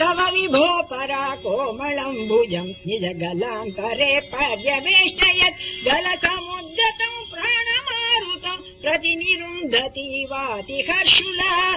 तव विभो परा कोमलम्भुजम् निज गलान्तरे पर्यवेष्टयत्। गलसमुद्गतम् प्राणमारुतम् प्रतिनिरुन्धति वाति हर्षुला।